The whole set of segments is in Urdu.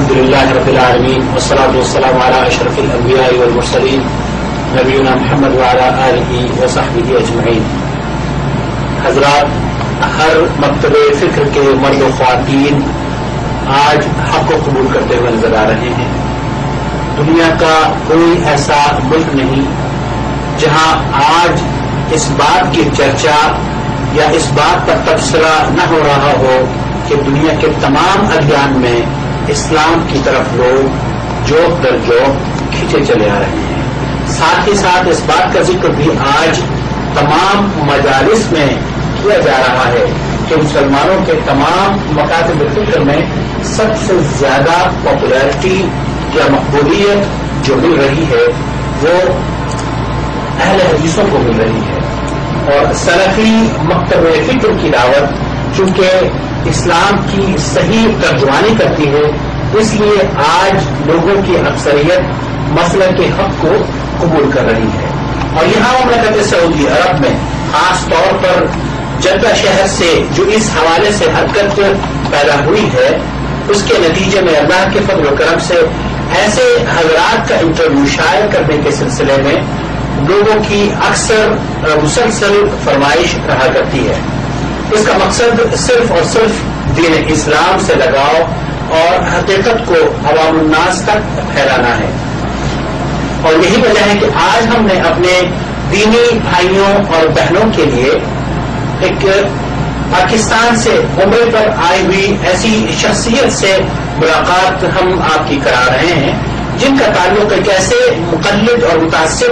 الحمد لله رب العالمين، والصلاة والسلام على أشرف الأنبياء والمرسلين نبينا محمد وعلى آله وصحبه أجمعين. حضرات، ہر مکتب فکر کے مرد و خواتین آج حق کو قبول کرتے ہوئے نظر آ رہے ہیں۔ دنیا کا کوئی ایسا ملک نہیں جہاں آج اس بات کی چرچا یا اس بات پر تبصرہ نہ ہو رہا ہو کہ دنیا کے تمام ادیان میں اسلام کی طرف لوگ جوک در جوک کھینچے چلے آ رہے ہیں۔ ساتھ ہی ساتھ اس بات کا ذکر بھی آج تمام مجالس میں کیا جا رہا ہے کہ مسلمانوں کے تمام مکاتب فکر میں سب سے زیادہ پاپولیرٹی یا مقبولیت جو مل رہی ہے وہ اہل حدیثوں کو مل رہی ہے۔ اور سلفی مکتب فکر کی دعوت چونکہ اسلام کی صحیح ترجمانی کرتی ہے اس لیے آج لوگوں کی اکثریت مسئلہ کے حق کو قبول کر رہی ہے۔ اور یہاں مملکت سعودی عرب میں، خاص طور پر جدہ شہر سے جو اس حوالے سے حرکت پیدا ہوئی ہے، اس کے نتیجے میں اللہ کے فضل و کرم سے ایسے حضرات کا انٹرویو شائع کرنے کے سلسلے میں لوگوں کی اکثر مسلسل فرمائش رہا کرتی ہے۔ اس کا مقصد صرف اور صرف دین اسلام سے لگاؤ اور حقیقت کو عوام الناس تک پھیلانا ہے۔ اور یہی وجہ ہے کہ آج ہم نے اپنے دینی بھائیوں اور بہنوں کے لیے ایک پاکستان سے عمرے پر آئی ہوئی ایسی شخصیت سے ملاقات ہم آپ کی کرا رہے ہیں، جن کا تعلق ایک ایسے مقلد اور متاثر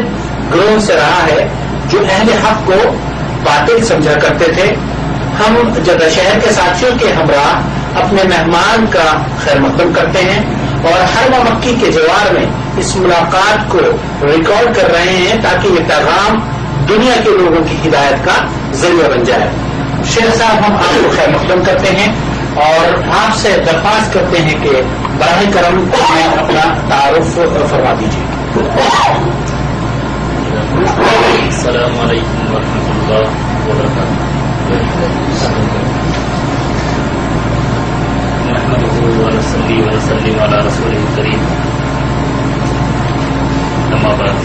گروہ سے رہا ہے جو اہل حق کو باطل سمجھا کرتے تھے۔ ہم جدہ شہر کے ساتھیوں کے ہمراہ اپنے مہمان کا خیر مقدم کرتے ہیں اور ہر مکی کے جوار میں اس ملاقات کو ریکارڈ کر رہے ہیں تاکہ یہ پیغام دنیا کے لوگوں کی ہدایت کا ذریعہ بن جائے۔ شیخ صاحب، ہم آپ کو خیر مقدم کرتے ہیں اور آپ سے درخواست کرتے ہیں کہ براہ کرم میں اپنا تعارف فرما دیجیے۔ السلام علیکم ورحمۃ اللہ۔ نحمده ونصلي ونسلم على رسوله الكريم. أما بعد.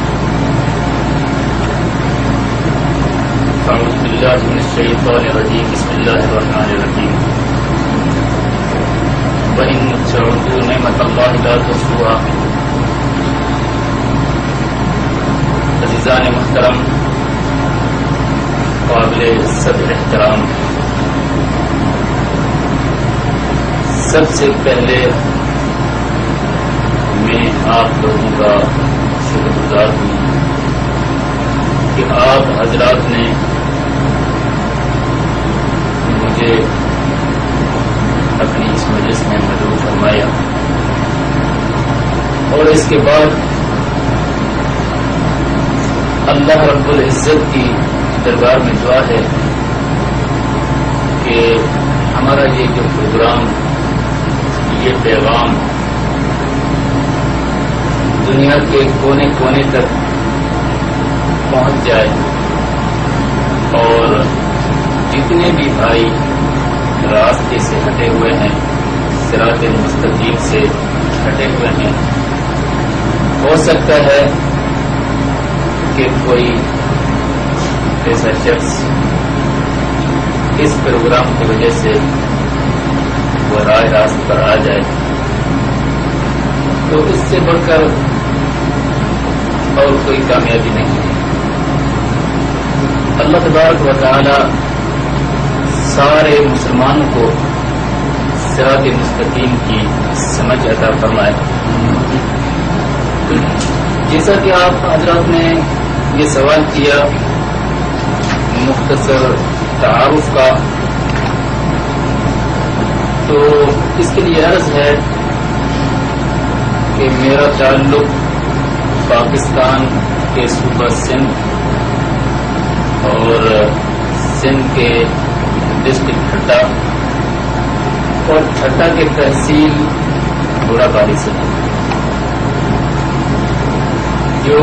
أعوذ بالله من الشيطان الرجيم. بسم الله الرحمن الرحيم. وإن تعودوا نعمة الله لا تحصوها. عزیزان محترم قابل صدر احترام. سب سے پہلے میں آپ لوگوں کا شکر گزار ہوں کہ آپ حضرات نے مجھے اپنی اس مجلس میں مدعو فرمایا اور اس کے بعد اللہ رب العزت کی دربار میں دعا ہے کہ ہمارا یہ جو پروگرام یہ پیغام دنیا کے کونے کونے تک پہنچ جائے اور جتنے بھی بھائی راستے سے ہٹے ہوئے ہیں سراط مستقیم سے ہٹے ہوئے ہیں۔ ہو سکتا ہے کہ کوئی ایسا شخص اس پروگرام کی وجہ سے وہ رائے راست پر آ جائے۔ تو اس سے بڑھ کر اور کوئی کامیابی نہیں ہے۔ اللہ تبارک و تعالی سارے مسلمانوں کو سرات مستقیم کی سمجھ عطا فرمائے۔ جیسا کہ آپ حضرات نے یہ سوال کیا، مختصر تعارف کا تو اس کے لیے عرض ہے کہ میرا تعلق پاکستان کے صوبہ سندھ اور سندھ کے ڈسٹرکٹ ٹھٹا اور ٹھٹا کے تحصیل بوڑا باری سے جو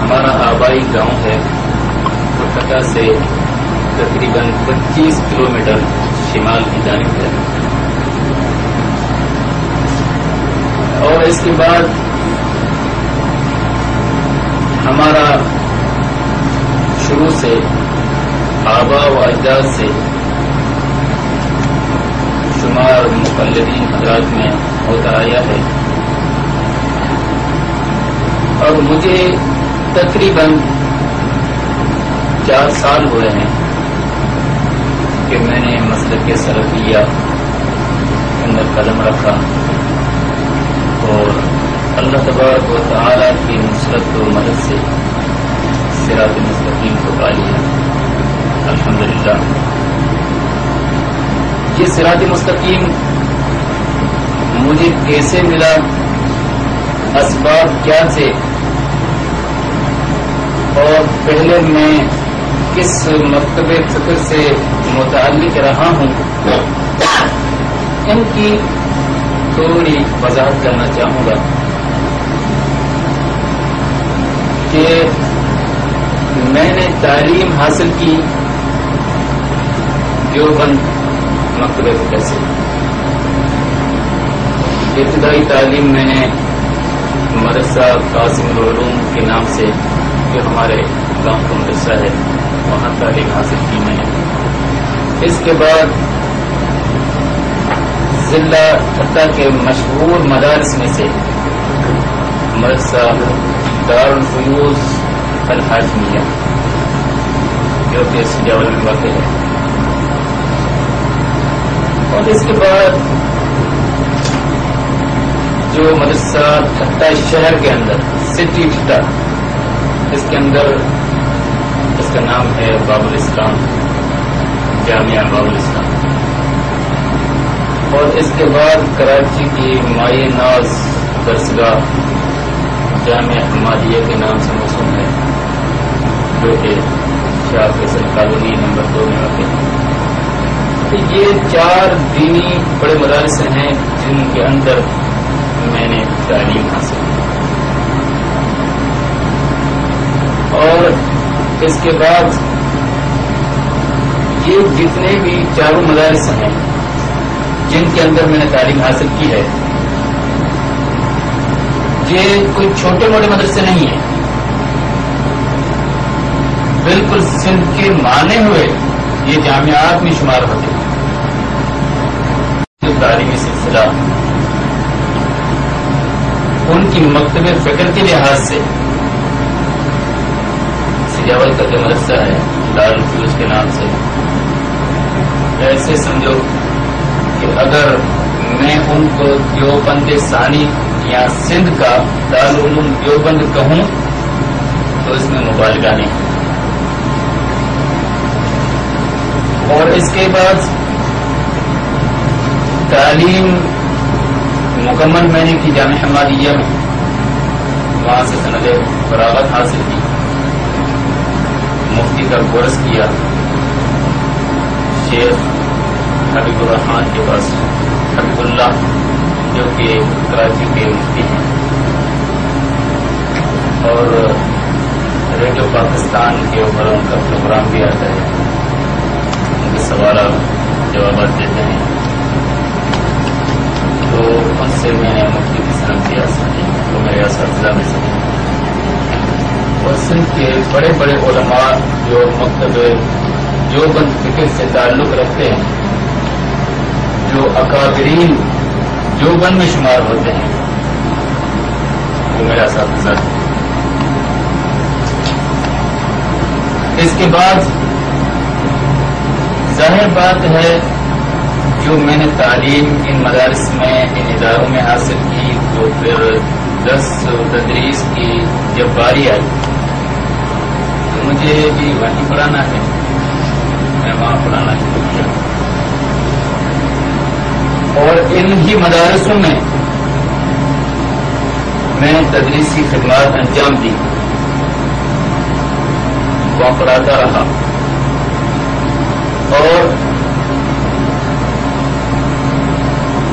ہمارا آبائی گاؤں ہے وہ ٹھٹا سے تقریباً پچیس کلو میٹر شمال کی جانب ہے۔ اس کے بعد ہمارا شروع سے آبا و اجداد سے شمار مقلدین حضرات میں ہوتا آیا ہے۔ اور مجھے تقریباً چار سال ہوئے ہیں۔ کہ میں نے مسلک کے سرفیہ اندر قدم رکھا اور اللہ تبارک و تعالی کی نصرت و مدد سے سراط مستقیم کو پا لیا۔ الحمد للہ یہ سراط مستقیم مجھے کیسے ملا؟ اسباب کیا تھے؟ اور پہلے میں کس مکتب فکر سے متعلق رہا ہوں، ان کی تھوڑی وضاحت کرنا چاہوں گا کہ میں نے تعلیم حاصل کی دیوبند مکتب فکر سے ابتدائی تعلیم میں نے مدرسہ قاسم العلوم کے نام سے جو ہمارے گاؤں کا مدرسہ ہے، وہاں تعلیم حاصل کی میں نے۔ اس کے بعد ضلع فتح کے مشہور مدارس میں سے مدرسہ دار الفیوز الحاجمیہ جو کہ سجاول میں واقع ہے۔ اور اس کے بعد جو مدرسہ ٹھٹا شہر کے اندر سٹی ٹھٹا اس کے اندر کا نام ہے باب الاسلام جامعہ باب الاسلام اور اس کے بعد کراچی کی مائی ناز درسگاہ، جامعہ احمادیہ کے نام سے موسم ہے، جو کہ شاہ فیصل کالونی نمبر دو میں آتے ہیں تو یہ چار دینی بڑے مدارس ہیں جن کے اندر میں نے تعلیم حاصل کی۔ اور اس کے بعد یہ جتنے بھی چاروں مدارس ہیں، جن کے اندر میں نے تعلیم حاصل کی ہے، یہ کوئی چھوٹے موٹے مدرسے نہیں ہیں۔ بالکل سندھ کے مانے ہوئے یہ جامعات میں شمار ہوتے ہیں۔ تعلیمی سلسلہ، ان کی مکتب فکر کے لحاظ سے سجاول کا جو مدرسہ ہے دار فیوز کے نام سے۔ ایسے سمجھو کہ اگر میں ان کو دیوبند ثانی یا سندھ کا دارالعلوم دیوبند کہوں، تو اس میں مبالغہ نہیں۔ اور اس کے بعد تعلیم مکمل میں نے کی، جامع حمادیہ میں۔ وہاں سے سند فراغت حاصل کی۔ مفتی کا کورس کیا، شیخ حبیب الرحمان کے پاس، حبیب اللہ، جو کہ کراچی کے مفتی ہیں۔ اور ریڈیو پاکستان کے اوپر ان کا پروگرام بھی آتا ہے۔ ان کے سوالات، جوابات دیتے ہیں۔ تو ان سے میں نے مفتی کی سنت کیا سکتی تو میرے اساتذہ میں سے سندھ کے بڑے بڑے علماء جو مکتب جو بند فکر سے تعلق رکھتے ہیں، جو اکابرین جو بند میں شمار ہوتے ہیں۔ وہ میرا اساتذہ اس کے بعد ظاہر بات ہے جو میں نے تعلیم ان مدارس میں، ان اداروں میں حاصل کی تو پھر دس تدریس کی جب باری آئی۔ مجھے بھی وہیں پڑھانا ہے۔ میں وہاں پڑھانا شروع کیا۔ اور ان ہی مدارسوں میں میں تدریسی خدمات انجام دی۔ وہاں پڑھاتا رہا۔ اور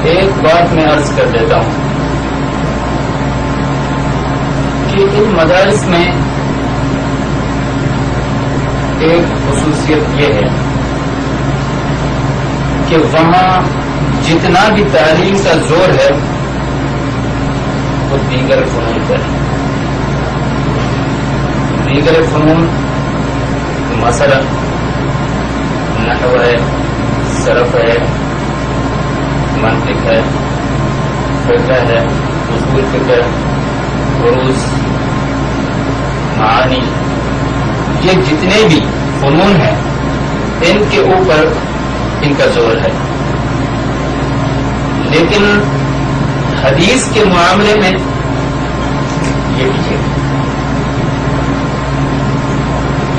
ایک بات میں عرض کر دیتا ہوں کہ ان مدارس میں ایک خصوصیت یہ ہے کہ وہاں جتنا بھی تعلیم کا زور ہے، وہ دیگر فنون پر ہے۔ دیگر فنون مثلا نحو ہے، صرف ہے، منطق ہے فکر ہے مضبوط فکر عروج معانی۔ یہ جتنے بھی فنون ہیں، ان کے اوپر ان کا زور ہے۔ لیکن حدیث کے معاملے میں یہ پیچھے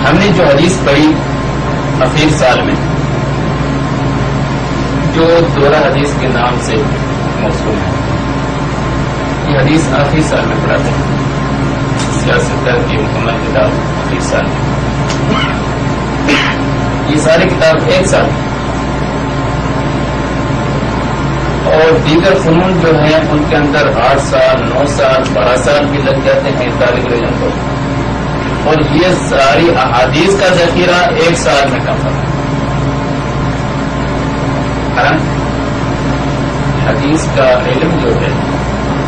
ہم نے جو حدیث پڑھی اخیر سال میں، جو دورہ حدیث کے نام سے موصول ہے، یہ حدیث آخری سال میں پڑھاتے ہیں سیاست کی مکمل کتاب آخری سال میں۔ یہ ساری کتاب ایک سال اور دیگر فنون جو ہیں، ان کے اندر آٹھ سال، نو سال، بارہ سال بھی لگ جاتے ہیں طالب علم کو۔ اور یہ ساری احادیث کا ذخیرہ ایک سال میں کم ہے۔ حدیث کا علم جو ہے،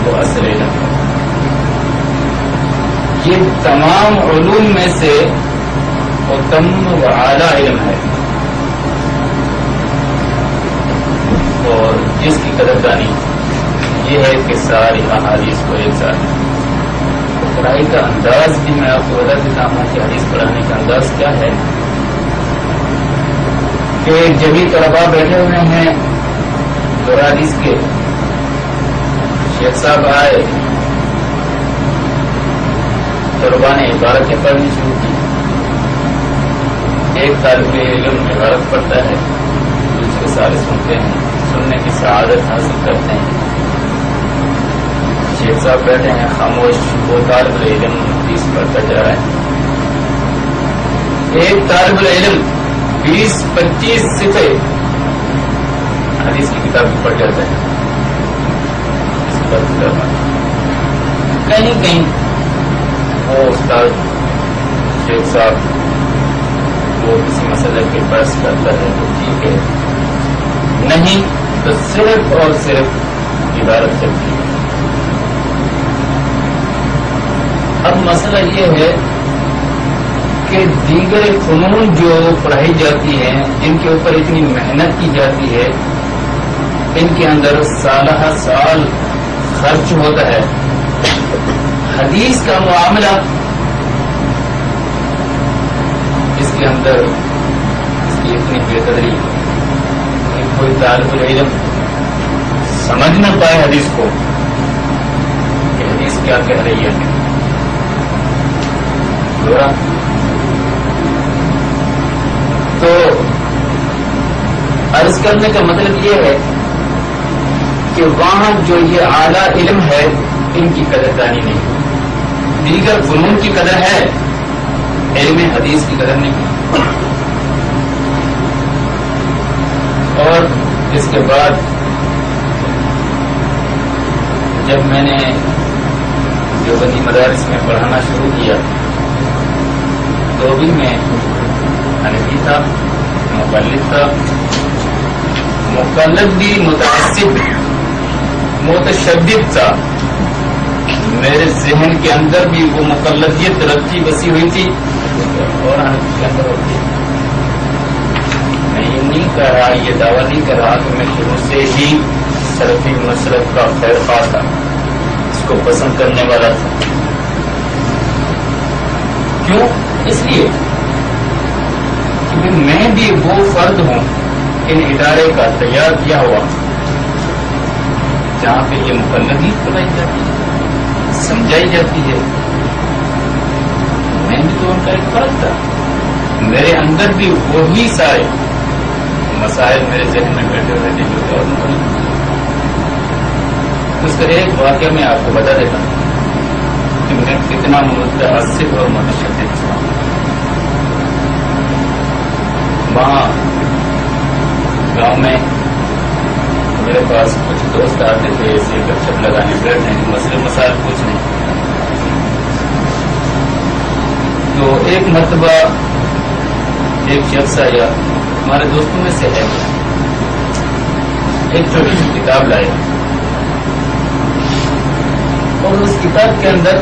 وہ اصل علم ہے۔ یہ تمام علوم میں سے اتم و اعلیٰ علم ہے۔ اور جس کی قدردانی یہ ہے کہ ساری احادیث کو ایک ساتھ۔ پڑھائی کا انداز بھی میں آپ کو بتا دیتا ہوں کہ حدیث پڑھانے کا انداز کیا ہے۔ کہ جبھی طلبا بیٹھے ہوئے ہیں حدیث کے شیخ صاحب آئے طلبا نے عبارتیں پڑھنی شروع ایک طالب علم عبارت پڑھتا ہے دوسرے سارے سنتے ہیں، سننے کی سعادت حاصل کرتے ہیں۔ شیخ صاحب بیٹھے ہیں، خاموش، وہ طالب علم حدیث پڑھتا جا رہا ہے۔ ایک طالب علم بیس، پچیس صفحے حدیث کی کتاب پڑھ جاتا ہے۔ کہیں کہیں۔ وہ استاد شیخ صاحب وہ کسی مسئلہ کے بحث کرتا ہے تو ٹھیک ہے۔ نہیں تو صرف اور صرف عبارت چلتی ہے۔ اب مسئلہ یہ ہے کہ دیگر فنون جو پڑھائی جاتی ہیں، جن کے اوپر اتنی محنت کی جاتی ہے، ان کے اندر سالہ سال خرچ ہوتا ہے۔ حدیث کا معاملہ اس کے اندر اس کی اتنی بے قدری کہ کوئی طالب العلم سمجھ نہ پائے حدیث کو کہ حدیث کیا کہہ رہی ہے۔ تو عرض کرنے کا مطلب یہ ہے کہ وہاں جو یہ اعلیٰ علم ہے، ان کی قدردانی نہیں۔ دیگر فنون کی قدر ہے۔ علم حدیث کی قدر نہیں اور اس کے بعد جب میں نے جو بندی مدارس میں پڑھانا شروع کیا، تو بھی میں حنفی تھا، مقلد تھا۔ مقلد بھی متاثر متشدد تھا۔ میرے ذہن کے اندر بھی وہ مقلدیت رکھی بسی ہوئی تھی۔ اور کے اندر ہوتی میں یہ نہیں کہہ رہا یہ دعویٰ نہیں کر رہا کہ میں شروع سے ہی سرفی مسرت کا خیر خواہ تھا۔ اس کو پسند کرنے والا تھا۔ کیوں؟ اس لیے کہ میں بھی وہ فرد ہوں ان ادارے کا تیار کیا ہوا، جہاں پہ یہ مقلدی پڑھائی جاتی ہے، سمجھائی جاتی ہے۔ میں تو ان کا ایک فرد تھا۔ میرے اندر بھی وہی سارے مسائل میرے ذہن میں بیٹھے ہوئے تھے جو اور اس کا ایک واقعہ میں آپ کو بتا دیتا ہوں کہ میں کتنا متاثر اور متشدد تھا وہاں گاؤں میں میرے پاس کچھ دوست آتے تھے، ایسے گپ شپ لگانے بیٹھنے مسئلے مسائل کچھ نہیں تو ایک مرتبہ ایک شخص آیا، ہمارے دوستوں میں سے ہے۔ ایک چھوٹی سی کتاب لائے۔ اور اس کتاب کے اندر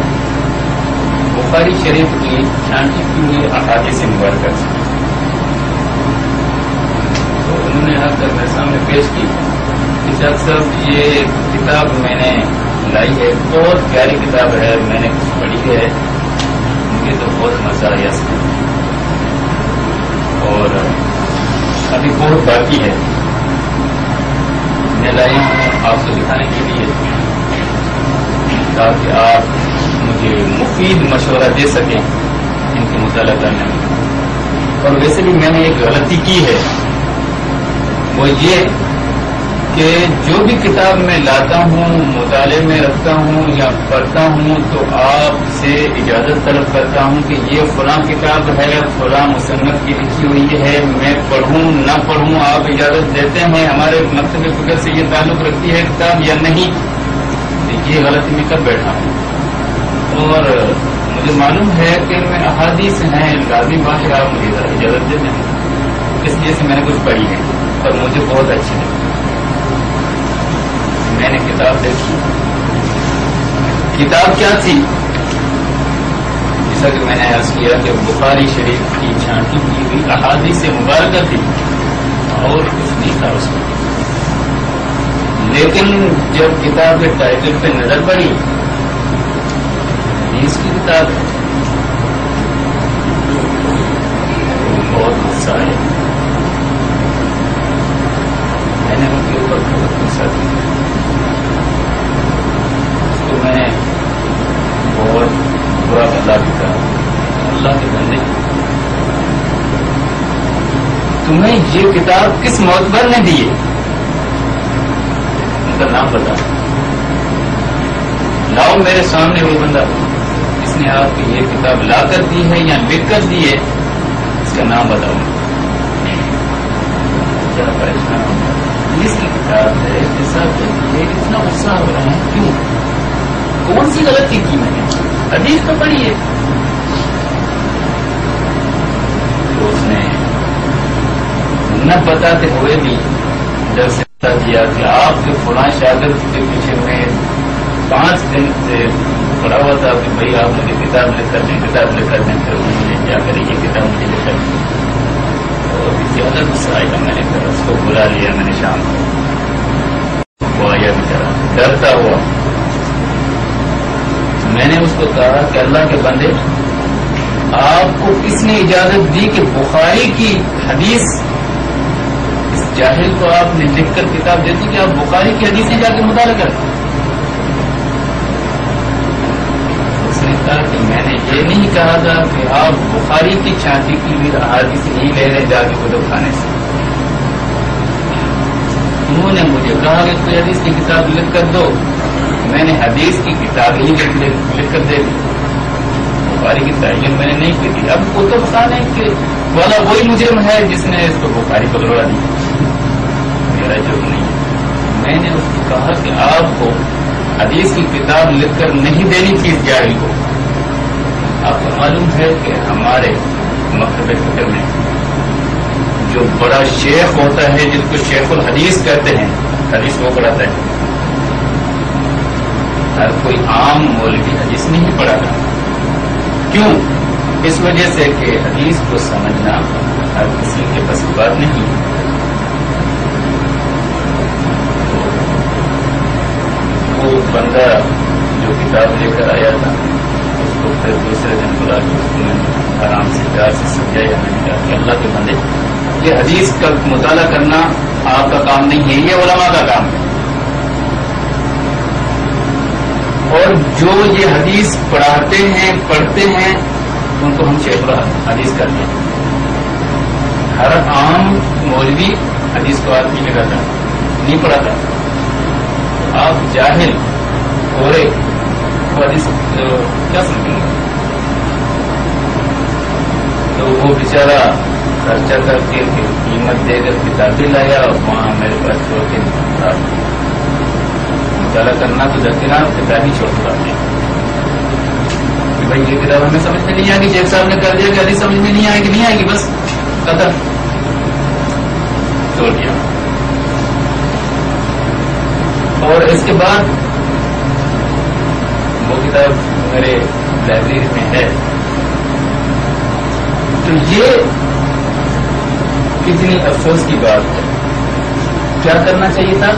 بخاری شریف کی شانتی کی ہوئی احادی سے مبارکہ تو انہوں نے آ کر میرے سامنے پیش کی کہ شاید صاحب، یہ کتاب میں نے لائی ہے۔ بہت پیاری کتاب ہے، میں نے کچھ پڑھی ہے مجھے تو بہت مزہ آیا اس میں اور امور باقی ہے میں لائی آپ کو دکھانے کے لیے۔ تاکہ آپ مجھے مفید مشورہ دے سکیں ان کے مطالعہ کرنے میں۔ اور ویسے بھی میں نے ایک غلطی کی ہے۔ وہ یہ کہ جو بھی کتاب میں لاتا ہوں، مطالعے میں رکھتا ہوں یا پڑھتا ہوں، تو آپ سے اجازت طلب کرتا ہوں کہ یہ فلاں کتاب ہے، فلاں مصنف کی لکھی ہوئی ہے، میں پڑھوں نہ پڑھوں، آپ اجازت دیتے ہیں، ہمارے مکتب فکر سے یہ تعلق رکھتی ہے کتاب یا نہیں؟ یہ غلطی میں کر بیٹھا ہوں؟ اور مجھے معلوم ہے کہ میں احادیث ہیں، لازمی بات ہے، آپ مجھے اجازت دیتے ہیں، اس لیے سے میں نے کچھ پڑھی ہے اور مجھے بہت اچھی لگی میں نے کتاب دیکھی۔ کتاب کیا تھی؟ جیسا کہ میں نے عرض کیا کہ بخاری شریف کی چھانٹی کی ہوئی احادیث سے مبارکہ تھی اور کچھ نہیں تھا اس میں۔ لیکن جب کتاب کے ٹائٹل پہ نظر پڑی اس کی کتاب بہت غصہ آیا میں نے ان کے اوپر بہت غصہ کیا اس کو میں نے بہت برا بندہ بھی کہا اللہ کے بندے۔ تمہیں یہ کتاب کس معتبر نے دی ہے؟ کا نام بتا لاؤ میرے سامنے وہ بندہ۔ اس نے آپ کی یہ کتاب لا کر دی ہے یا لکھ کر دی ہے؟ اس کا نام بتاؤ۔ کیا پریشان اس کی کتاب ہے اتنا غصہ ہو رہا ہے کیوں؟ کون سی غلطی کی میں نے؟ حدیث تو پڑھی ہے۔ تو اس نے نہ بتاتے ہوئے بھی جب سے دیا کہ آپ کے فلاں شاگرد کے پیچھے میں پانچ دن سے پڑا ہوا تھا کہ بھائی آپ مجھے کتاب لکھ کر دیں، کتاب لکھ کر دیں، پھر مجھے کیا کریں، یہ کتاب مجھے لکھ کر دیں۔ اور زیادہ غصہ آئے گا میں نے پھر اس کو بلا لیا میں نے شام کو۔ وہ آیا بچارا ڈرتا ہوا۔ اس کو کہا کہ اللہ کے بندے، آپ کو کس نے اجازت دی کہ بخاری کی حدیث، اس جاہل کو آپ نے لکھ کر کتاب دیتی کہ آپ بخاری کی حدیثیں جا کے مطالعہ کرتے اس نے کہا کہ میں نے یہ نہیں کہا تھا کہ آپ بخاری کی چھانٹی کی بھی حادث نہیں لے رہے جا کے کتب خانے سے۔ انہوں نے مجھے کہا کہ کوئی حدیث کی کتاب لکھ کر دو۔ میں نے حدیث کی کتاب ہی لکھ کر دے دی۔ بخاری کی تعین میں نے نہیں کی تھی۔ اب کتب خانے کے والا وہی مجرم ہے جس نے اس کو بخاری کو لڑا دی میرا جرم نہیں ہے۔ میں نے اس کو کہا کہ آپ کو حدیث کی کتاب لکھ کر نہیں دینی تھی اس جاہل کو۔ آپ کو معلوم ہے کہ ہمارے مکتب فکر میں جو بڑا شیخ ہوتا ہے جس کو شیخ الحدیث کہتے ہیں، حدیث وہ پڑھاتا ہے۔ ہر کوئی عام مولوی حدیث نہیں پڑھاتا کیوں؟ اس وجہ سے کہ حدیث کو سمجھنا ہر کسی کے بس بات نہیں۔ وہ بندہ جو کتاب لے کر آیا تھا، اس کو پھر دوسرے دن بلا کے اس کو میں آرام سے پیار سے سمجھایا۔ میں نے کہا کہ اللہ کے بندے، یہ حدیث کا مطالعہ کرنا آپ کا کام نہیں ہے، یہ علماء کا کام ہے۔ جو یہ حدیث پڑھاتے ہیں، پڑھتے ہیں، ان کو ہم شیخ حدیث کر دیں ہر عام مولوی حدیث کو آدمی لگاتا نہیں پڑھاتا۔ آپ جاہل ہو حدیث کیا سمجھیں گے تو وہ بیچارہ خرچہ کر کے قیمت دے کر کتابیں لایا اور وہاں میرے پاس چھوڑ کے مطالعہ کرنا تو درکنار کتاب ہی چھوڑ پاتے ہیں کہ بھائی یہ کتاب ہمیں سمجھ میں نہیں آئے گی شیخ صاحب نے کر دیا، کہ ابھی سمجھ میں نہیں آئے گی نہیں آئے گی بس قدر چھوڑ دیا۔ اور اس کے بعد وہ کتاب میرے لائبریری میں ہے۔ تو یہ کتنی افسوس کی بات ہے۔ کیا کرنا چاہیے تھا؟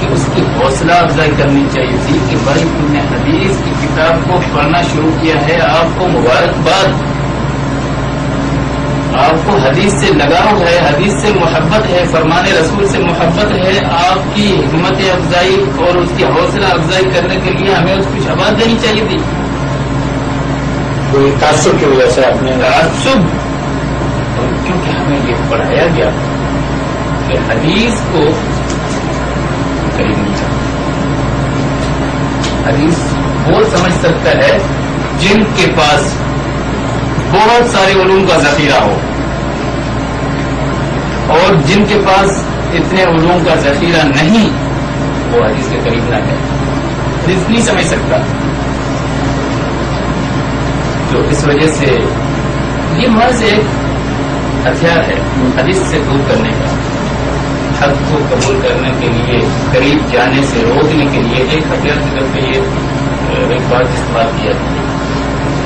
کہ اس کی حوصلہ افزائی کرنی چاہیے تھی کہ بھائی تم نے حدیث کی کتاب کو پڑھنا شروع کیا ہے آپ کو مبارکباد۔ آپ کو حدیث سے لگاؤ ہے حدیث سے محبت ہے فرمان رسول سے محبت ہے۔ آپ کی حکمت افزائی اور اس کی حوصلہ افزائی کرنے کے لیے ہمیں اس کی آواز دینی چاہیے تھی۔ کوئی تعصب کی وجہ سے آپ نے تعصب۔ اور کیونکہ ہمیں یہ پڑھایا گیا کہ حدیث کو قریب نہیں جاتا حدیث وہ سمجھ سکتا ہے جن کے پاس بہت سارے علوم کا ذخیرہ ہو اور جن کے پاس اتنے علوم کا ذخیرہ نہیں، وہ حدیث کے قریب نہ ہے۔ حدیث نہیں سمجھ سکتا۔ تو اس وجہ سے یہ محض ایک ہتھیار ہے، حدیث سے دور کرنے کا۔ حق کو قبول کرنے کے لیے، قریب جانے سے روکنے کے لیے ایک ہتھیار کے طور پہ یہ ایک بات استعمال کیا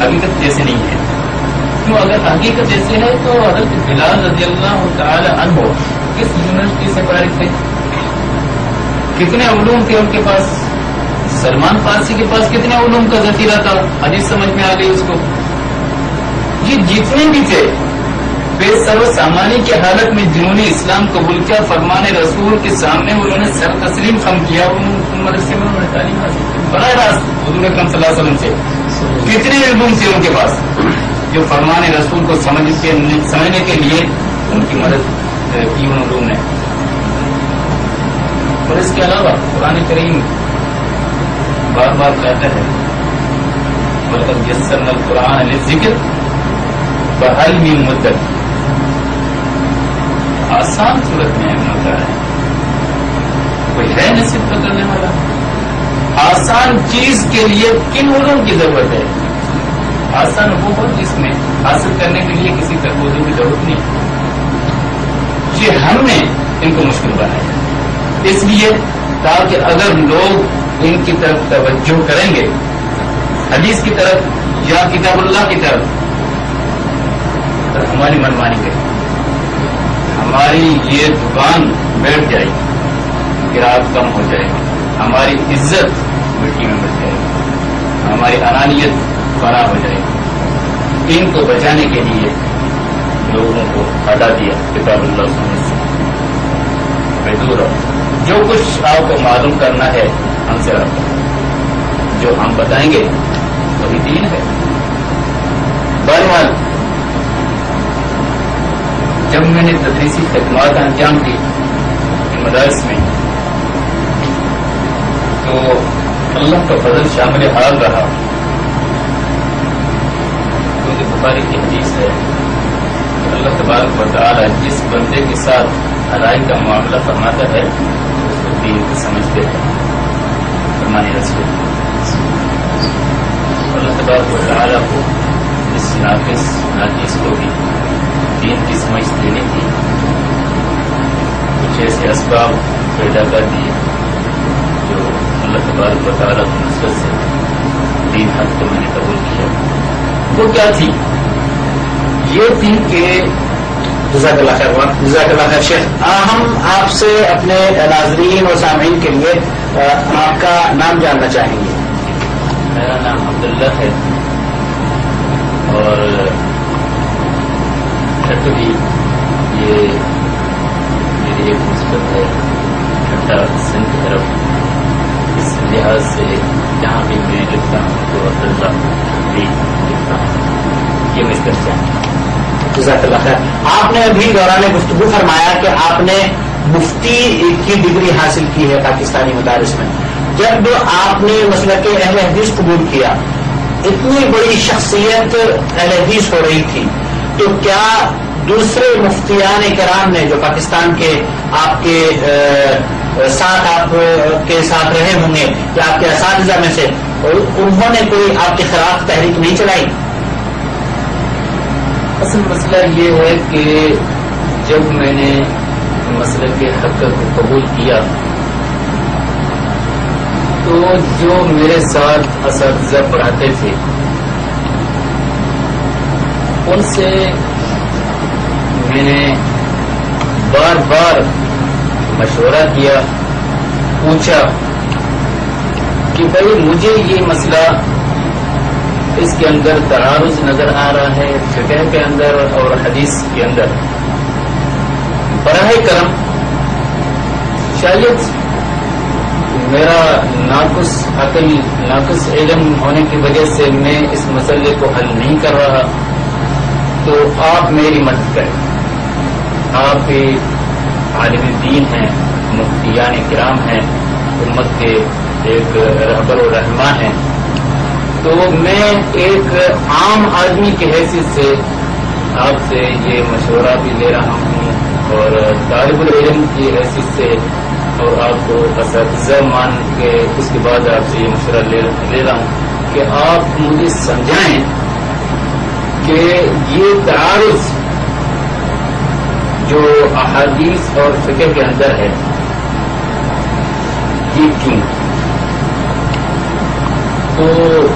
حقیقت جیسے نہیں ہے۔ کیوں؟ اگر حقیقت جیسے ہے تو حضرت بلال رضی اللہ تعالی عنہ کس یونیورسٹی سے فارغ تھے؟ کتنے علوم تھے ان کے پاس؟ سلمان فارسی کے پاس کتنے علوم کا ذخیرہ تھا؟ حدیث سمجھ میں آ گئی اس کو۔ یہ جتنے بھی تھے بے سرو سامانی کی حالت میں جنہوں نے اسلام قبول کیا، فرمان رسول کے سامنے انہوں نے سر تسلیم خم کیا مدرسے میں انہوں نے تعلیم حاصل کی۔ براہ راست حضور اکرم صلی اللہ علیہ وسلم سے۔ کتنے علوم تھے ان کے پاس جو فرمان رسول کو سمجھ کے سمجھنے کے لیے ان کی مدد کی ان علوم نے۔ اور اس کے علاوہ قرآن کریم بار بار کہتا ہے مطلب یسر القرآن ذکر بحل میں مدت آسان صورت میں ہوتا ہے۔ کوئی ہے نصیب کرنے والا آسان چیز کے لیے کن علوم کی ضرورت ہے؟ آسان وہ ہو جس میں حاصل کرنے کے لیے کسی تربوزوں کی ضرورت نہیں۔ یہ ہم نے ان کو مشکل بنایا اس لیے تاکہ اگر لوگ ان کی طرف توجہ کریں گے، حدیث کی طرف یا کتاب اللہ کی طرف، تو ہماری منمانی کریں۔ ہماری یہ دکان بیٹھ جائے گی گراہک کم ہو جائے گی، ہماری عزت مٹی میں بچ جائے گی، ہماری انانیت فنا ہو جائے گی۔ ان کو بچانے کے لیے لوگوں کو ہٹا دیا کتاب اللہ سمجھ سے۔ میں دور رہوں جو کچھ آپ کو معلوم کرنا ہے، ہم سے رکھو۔ جو ہم بتائیں گے، وہی دین ہے۔ بہرحال جب میں نے تدریسی خدمات انجام دی مدارس میں، تو اللہ کا فضل شامل حال رہا۔ کیونکہ بخاری کی حدیث ہے کہ اللہ تبارک و تعالی جس بندے کے ساتھ ارائی کا معاملہ فرماتا ہے، اس کو دین کو سمجھتے ہیں۔ فرمانی رسول اللہ تبارک و تعالی کو اس ناقص ناقص کو بھی دین کی سمجھ دینے کی کچھ ایسے اسباب پیدا کر دیے، جو اللہ تبارک و تعالیٰ کی نسبت سے دین حق کو میں نے قبول کیا۔ وہ کیا تھی؟ یہ تھی کہ جزاک اللہ خیر جزاک اللہ خیر، شیخ ہم آپ سے اپنے ناظرین اور سامعین کے لیے آپ کا نام جاننا چاہیں گے۔ میرا نام عبداللہ ہے۔ بھی یہ میری ایک مثبت ہے ٹھنڈا سندھ کی طرف۔ اس لحاظ سے جہاں بھی میں لکھتا ہوں، تو عبداللہ بھی لکھتا ہوں۔ یہ میں اس کا جزاک اللہ خیر۔ آپ نے ابھی دوران گفتگو فرمایا کہ آپ نے مفتی کی ڈگری حاصل کی ہے پاکستانی مدارس میں۔ جب آپ نے مسئلہ کے اہل حدیث قبول کیا، اتنی بڑی شخصیت اہل حدیث ہو رہی تھی، تو کیا دوسرے مفتیان کرام نے جو پاکستان کے آپ کے ساتھ آپ کے ساتھ رہے ہوں گے، یا آپ کے اساتذہ میں سے، انہوں نے کوئی آپ کے خلاف تحریک نہیں چلائی؟ اصل مسئلہ یہ ہے کہ جب میں نے مسئلہ کے حق کو قبول کیا، تو جو میرے ساتھ اساتذہ پڑھاتے تھے، ان سے میں نے بار بار مشورہ کیا، پوچھا کہ بھائی مجھے یہ مسئلہ اس کے اندر تعارض نظر آ رہا ہے، فقہ کے اندر اور حدیث کے اندر۔ براہ کرم، شاید میرا ناقص عقل، ناقص علم ہونے کی وجہ سے میں اس مسئلے کو حل نہیں کر رہا، تو آپ میری مدد کریں۔ آپ عالم دین ہیں، مفتیان کرام ہیں، امت کے ایک رہبر و رہنما ہیں۔ تو میں ایک عام آدمی کی حیثیت سے آپ سے یہ مشورہ بھی لے رہا ہوں اور طالب العلم کی حیثیت سے اور آپ کو اساتذہ مان کے اس کے بعد آپ سے یہ مشورہ لے رہا ہوں کہ آپ مجھے سمجھائیں کہ یہ تعارض جو احادیث اور فکر کے اندر ہے، یہ کیوں تو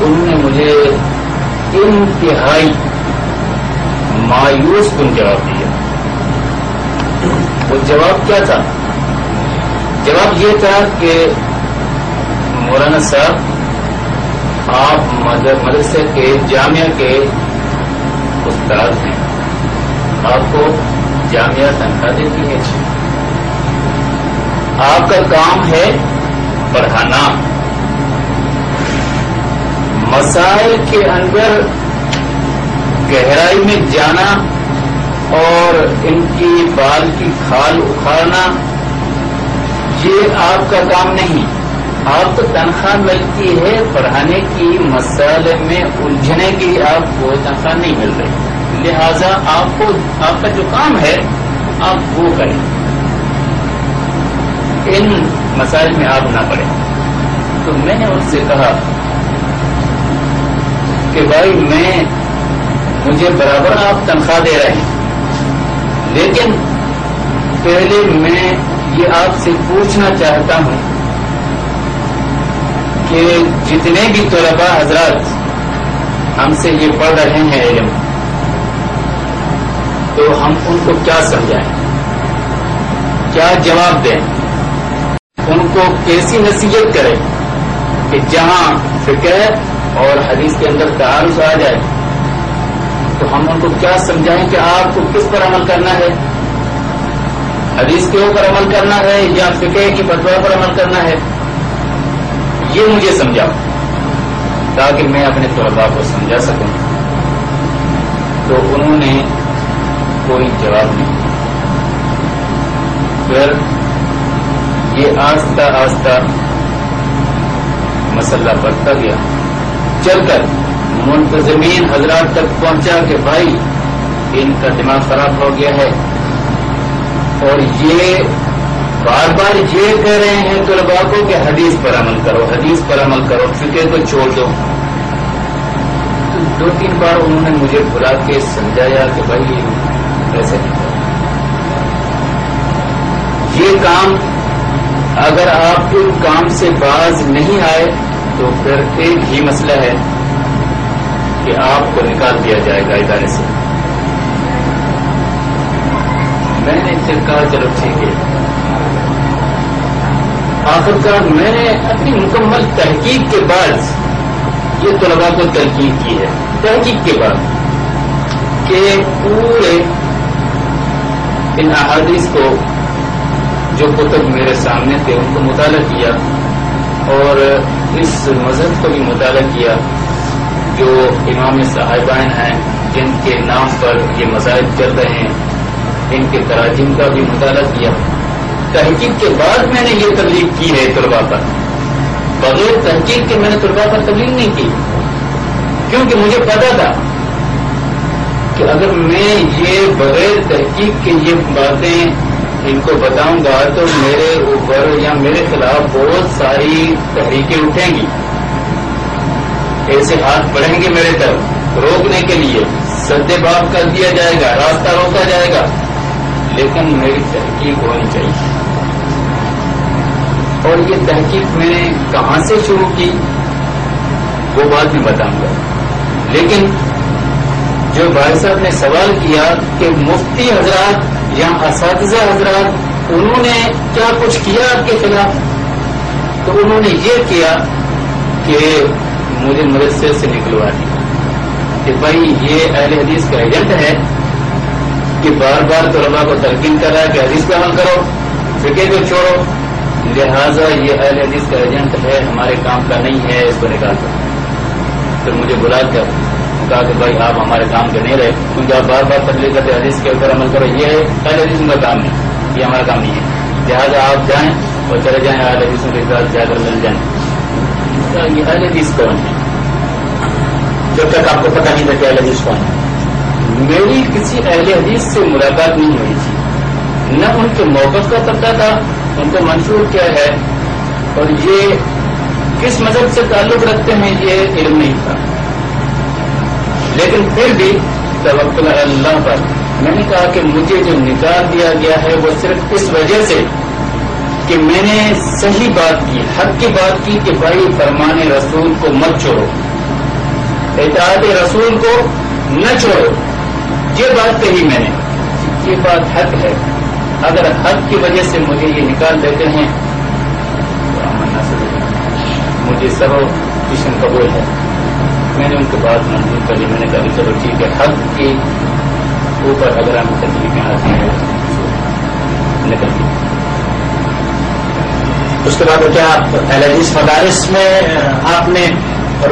انہوں نے مجھے انتہائی مایوس کن جواب دیا۔ وہ جواب کیا تھا؟ جواب یہ تھا کہ مولانا صاحب، آپ مدرسے کے، جامعہ کے استاد ہیں۔ آپ کو جامعہ تنخواہ دیتی ہے جی۔ آپ کا کام ہے پڑھانا۔ مسائل کے اندر گہرائی میں جانا اور ان کی بال کی کھال اکھاڑنا، یہ آپ کا کام نہیں۔ آپ کو تنخواہ ملتی ہے پڑھانے کی مسئلے میں الجھنے کی آپ کو تنخواہ نہیں مل رہی۔ لہذا آپ کو آپ کا جو کام ہے، آپ وہ کریں۔ ان مسائل میں آپ نہ پڑیں تو میں نے ان سے کہا کہ بھائی میں مجھے برابر آپ تنخواہ دے رہے ہیں۔ لیکن پہلے میں یہ آپ سے پوچھنا چاہتا ہوں کہ جتنے بھی طلباء حضرات ہم سے یہ پڑھ رہے ہیں علم تو ہم ان کو کیا سمجھائیں؟ کیا جواب دیں؟ ان کو کیسی نصیحت کریں کہ جہاں فکر اور حدیث کے اندر تعارف آ جائے، تو ہم ان کو کیا سمجھائیں کہ آپ کو کس پر عمل کرنا ہے؟ حدیث کے اوپر عمل کرنا ہے یا فقہ کی فتوا پر عمل کرنا ہے؟ یہ مجھے سمجھاؤ، تاکہ میں اپنے طلباء کو سمجھا سکوں۔ تو انہوں نے کوئی جواب نہیں۔ پھر یہ آستہ آستہ مسئلہ بڑھتا گیا۔ چل کر منتظمین حضرات تک پہنچا کہ بھائی، ان کا دماغ خراب ہو گیا ہے۔ اور یہ بار بار یہ کہہ رہے ہیں طلباء کو کہ حدیث پر عمل کرو، حدیث پر عمل کرو فکر کو چھوڑ دو۔ دو تین بار انہوں نے مجھے بلا کے سمجھایا کہ بھائی ایسے نہیں یہ کام اگر آپ کے کام سے باز نہیں آئے تو پھر ایک ہی مسئلہ ہے کہ آپ کو نکال دیا جائے گا ادارے سے۔ میں نے پھر کہا چلو ٹھیک ہے۔ آخرکار میں نے اپنی مکمل تحقیق کے بعد یہ طلبا کو تنقید کی ہے۔ تحقیق کے بعد کہ پورے ان احادیث کو جو کتب میرے سامنے تھے، ان کو مطالعہ کیا اور اس مذہب کو بھی مطالعہ کیا جو امام صاحبان ہیں، جن کے نام پر یہ مسائل چل رہے ہیں، ان کے تراجم کا بھی مطالعہ کیا۔ تحقیق کے بعد میں نے یہ تبلیغ کی ہے طلبا پر۔ بغیر تحقیق کے میں نے طلبا پر تبلیغ نہیں کی۔ کیونکہ مجھے پتا تھا کہ اگر میں یہ بغیر تحقیق کے یہ باتیں ان کو بتاؤں گا تو میرے اوپر یا میرے خلاف بہت ساری تحریکیں اٹھیں گی۔ ایسے ہاتھ بڑھیں گے میرے طرف۔ روکنے کے لیے سدے باب کر دیا جائے گا، راستہ روکا جائے گا۔ لیکن میری تحقیق ہونی چاہیے۔ اور یہ تحقیق میں نے کہاں سے شروع کی؟ وہ بات میں بتاؤں گا۔ لیکن جو بھائی صاحب نے سوال کیا کہ مفتی حضرات یا اساتذہ حضرات، انہوں نے کیا کچھ کیا آپ کے خلاف؟ تو انہوں نے یہ کیا کہ مجھے مدرسے سے نکلوا دی کہ بھائی، یہ اہل حدیث کا ایجنٹ ہے کہ بار بار طلبا کو تلقین کر رہا ہے کہ حدیث پہ عمل کرو فکر کو چھوڑو۔ لہذا یہ اہل حدیث کا ایجنٹ ہے، ہمارے کام کا نہیں ہے، اس کو نکال کر پھر مجھے بلا کر کہا کہ بھائی آپ ہمارے کام کے نہیں رہے، کیونکہ آپ بار بار تبلیغ کرتے حدیث کے اوپر عمل کرو، یہ اہل حدیث کا کام ہے یہ ہمارا کام نہیں ہے۔ لہٰذا آپ جائیں اور چلے جائیں، اہل حدیثوں کے ساتھ جا کر مل جائیں۔ یہ اہل حدیث کون ہے جب تک آپ کو پتہ نہیں تھا کہ اہل حدیث کون ہے میری کسی اہل حدیث سے ملاقات نہیں ہوئی تھی۔ نہ ان کے موقف کا پتہ تھا، ان کا منشور کیا ہے۔ اور یہ کس مذہب سے تعلق رکھتے ہیں، یہ علم نہیں تھا۔ لیکن پھر بھی توکل اللہ پر میں نے کہا کہ مجھے جو نکال دیا گیا ہے وہ صرف اس وجہ سے کہ میں نے صحیح بات کی، حق کی بات کی کہ بھائی فرمان رسول کو مت چھوڑو، اطاعت رسول کو نہ چھوڑو۔ یہ بات کہی میں نے۔ یہ بات حق ہے۔ اگر حق کی وجہ سے مجھے یہ نکال دیتے ہیں، تو مجھے سب کشن قبول ہے۔ میں نے ان کی بات منظور کری میں نے کہا چلو ٹھیک ہے حق کے اوپر اگر ہم تکلیفیں آتی ہیں نکل اس کے بعد کیا حدیث مدارس میں آپ نے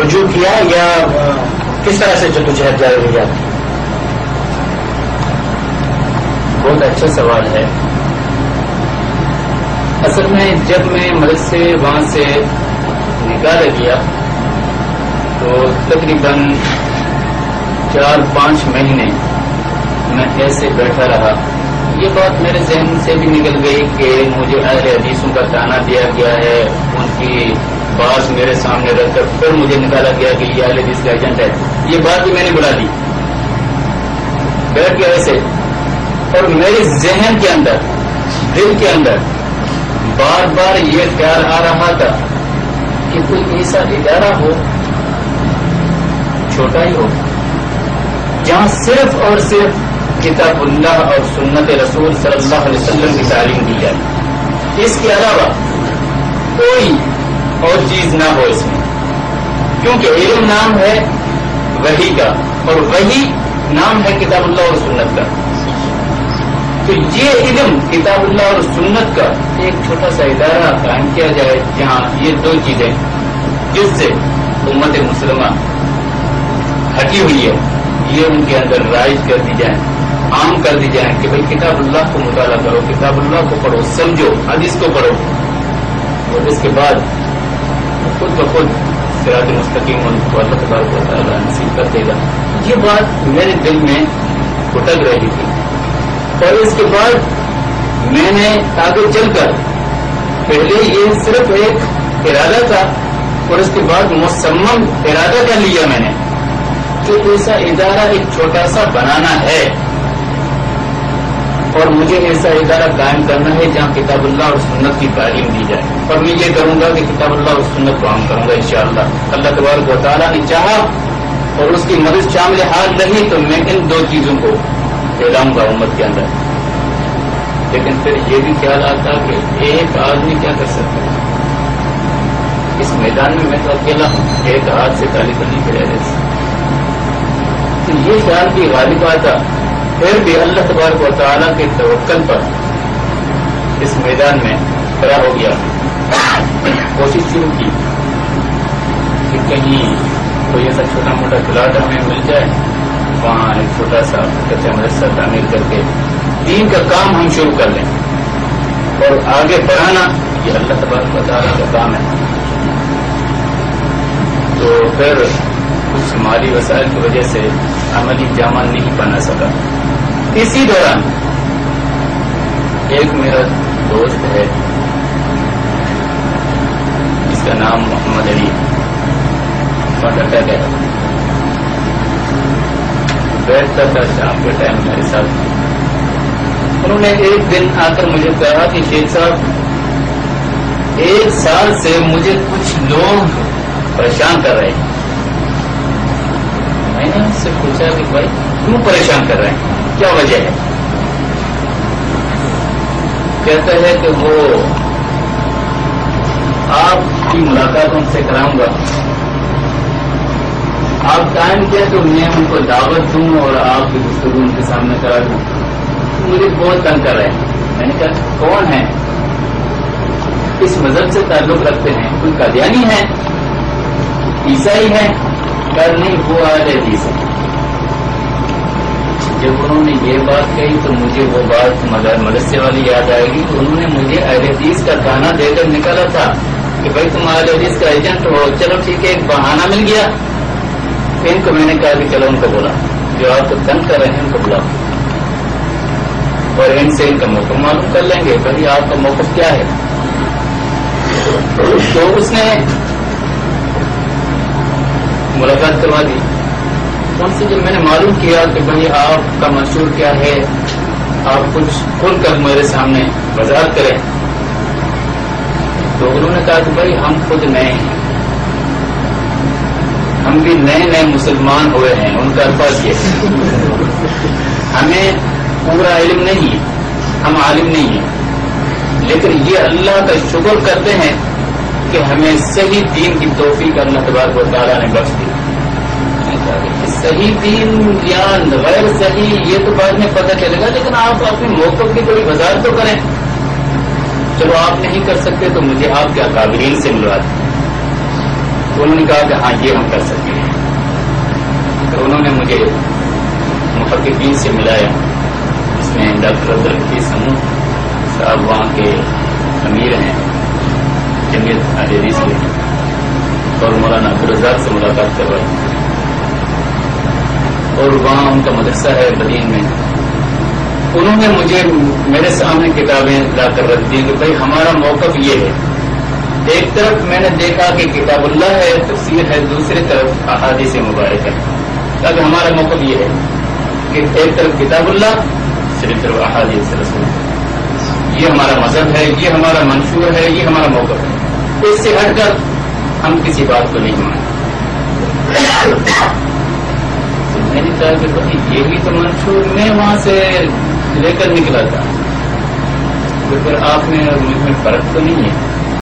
رجوع کیا یا کس طرح سے جدوجہد جاری رہی آپ کی؟ بہت اچھا سوال ہے۔ اصل میں جب میں مدرسے وہاں سے نکالا گیا تو تقریباً چار پانچ مہینے میں ایسے بیٹھا رہا۔ یہ بات میرے ذہن سے بھی نکل گئی کہ مجھے اہل حدیثوں کا تانا دیا گیا ہے۔ ان کی بات میرے سامنے رکھ کر پھر مجھے نکالا گیا کہ یہ اہل حدیث کا ایجنٹ ہے۔ یہ بات بھی میں نے بلا دی۔ بیٹھ گیا ایسے اور میرے ذہن کے اندر، دل کے اندر بار بار یہ خیال آ رہا تھا کہ کوئی ایسا ادارہ ہو چھوٹا ہی ہو۔ جہاں صرف اور صرف کتاب اللہ اور سنت رسول صلی اللہ علیہ وسلم کی تعلیم دی جائے اس کے علاوہ کوئی اور چیز نہ ہو اس میں۔ کیونکہ علم نام ہے وہی کا اور وہی نام ہے کتاب اللہ اور سنت کا۔ تو یہ علم کتاب اللہ اور سنت کا ایک چھوٹا سا ادارہ قائم کیا جائے جہاں یہ دو چیزیں جس سے امت مسلمہ ہٹی ہوئی ہے، یہ ان کے اندر رائج کر دی جائیں، عام کر دی جائیں کہ بھائی کتاب اللہ کو مطالعہ کرو، کتاب اللہ کو پڑھو، سمجھو، حدیث کو پڑھو۔ اور اس کے بعد خود بخود سراج مستقیم ان کو اللہ تبارک تعالیٰ نصیب کر دے گا۔ یہ بات میرے دل میں پھٹک رہی تھی۔ اور اس کے بعد میں نے آگے چل کر پہلے یہ صرف ایک ارادہ تھا اور اس کے بعد مسمم ارادہ کر لیا میں نے۔ کہ ایسا ادارہ ایک چھوٹا سا بنانا ہے۔ اور مجھے ایسا ادارہ قائم کرنا ہے جہاں کتاب اللہ اور سنت کی تعلیم دی جائے۔ اور میں یہ کروں گا کہ کتاب اللہ اور سنت کو عام کروں گا انشاءاللہ۔ اللہ تبارک و تعالیٰ نے چاہا اور اس کی مدد شامل حال رہی تو میں ان دو چیزوں کو پھیلاؤں گا امت کے اندر۔ لیکن پھر یہ بھی خیال آتا کہ ایک آدمی کیا کر سکتا ہے؟ اس میدان میں میں تو اکیلا ہوں، ایک ہاتھ سے تالی کرنی کے رہے تو یہ خیال بھی غالب آتا پھر بھی اللہ تبارک و تعالیٰ کے توکل پر اس میدان میں کھڑا ہو گیا۔ کوشش شروع کی کہ کہیں کوئی ایسا چھوٹا موٹا پلاٹ ہمیں مل جائے۔ وہاں ایک چھوٹا سا کچا مدرسہ تعمیر کر کے دین کا کام ہم شروع کر لیں۔ اور آگے بڑھانا یہ اللہ تبارک تعالیٰ کا کام ہے۔ تو پھر کچھ مالی وسائل کی وجہ سے عملی جامع نہیں بنا سکا۔ اسی دوران ایک میرا دوست ہے، جس کا نام محمد علی۔ پٹا گیا۔ بیٹھتا تھا شام کے ٹائم میرے ساتھ۔ انہوں نے ایک دن آ کر مجھے کہا کہ شیخ صاحب، ایک سال سے مجھے کچھ لوگ پریشان کر رہے ہیں۔ نے اس سے پوچھا کہ بھائی کیوں پریشان کر رہے ہیں؟ کیا وجہ ہے؟ کہتا ہے کہ وہ آپ کی ملاقات ان سے کراؤں گا۔ آپ ٹائم کیا تو میں ان کو دعوت دوں اور آپ کی گفتگو ان کے سامنے کرا دوں۔ مجھے بہت تنگ کر رہے ہیں۔ میں نے کہا، کون ہے کس مذہب سے تعلق رکھتے ہیں۔ کوئی قادیانی ہے عیسائی ہے کر نہیں وہ آئے حدیث ہے جی۔ جب انہوں نے یہ بات کہی تو مجھے وہ بات مدرسے والی یاد آئے گی۔ تو انہوں نے مجھے اہل حدیث کا گانا دے کر نکالا تھا کہ بھائی تم اہل حدیث کا ایجنٹ ہو۔ چلو ٹھیک ہے، ایک بہانہ مل گیا۔ ان کو میں نے کہا کہ چلو ان کو بولا جو آپ کو تنگ کر رہے ہیں ان کو بلاؤ۔ اور ان سے ان کا موقع معلوم کر لیں گے۔ بھائی آپ کا موقف کیا ہے؟ تو اس نے ملاقات کروا دی۔ ان سے جب میں نے معلوم کیا کہ بھائی آپ کا مشہور کیا ہے، آپ کچھ کھل کر میرے سامنے وضاحت کریں۔ تو انہوں نے کہا کہ بھائی ہم خود نئے ہیں۔ ہم بھی نئے نئے مسلمان ہوئے ہیں، ان کا الفاظ یہ ہمیں پورا علم نہیں ہم عالم نہیں ہیں۔ لیکن یہ اللہ کا شکر کرتے ہیں کہ ہمیں صحیح دین کی توفیق اللہ تبارک و تعالیٰ نے بخش دی۔ صحیح دین یا غیر صحیح، یہ تو بعد میں پتہ چلے گا، لیکن آپ اپنے موقف کی کوئی وضاحت تو کریں۔ چلو، آپ نہیں کر سکتے تو مجھے آپ کے اکابرین سے ملوا دیں انہوں نے کہا کہ ہاں یہ ہم کر سکتے ہیں۔ تو انہوں نے مجھے محققین سے ملایا اس میں ڈاکٹر عبد عبدالحفیظ سموہ صاحب وہاں کے امیر ہیں، جمیت حدیث کے۔ اور مولانا عبدالرزاق سے ملاقات کروائی اور وہاں ان کا مدرسہ ہے بدین میں۔ انہوں نے مجھے میرے سامنے کتابیں لا کر رکھ دی کہ بھائی ہمارا موقف یہ ہے۔ ایک طرف میں نے دیکھا کہ کتاب اللہ ہے، تفسیر ہے، دوسری طرف احادیث مبارک ہے۔ تاکہ ہمارا موقف یہ ہے کہ ایک طرف کتاب اللہ صرف طرف احادیث رسول۔ یہ ہمارا مذہب ہے، یہ ہمارا منشور ہے، یہ ہمارا موقف ہے۔ اس سے ہٹ کر ہم کسی بات کو نہیں مانیں میں نے کہا کہ یہ بھی تو منصور میں وہاں سے لے کر نکلا تھا۔ تو پھر آپ نے مجھ میں فرق تو نہیں ہے۔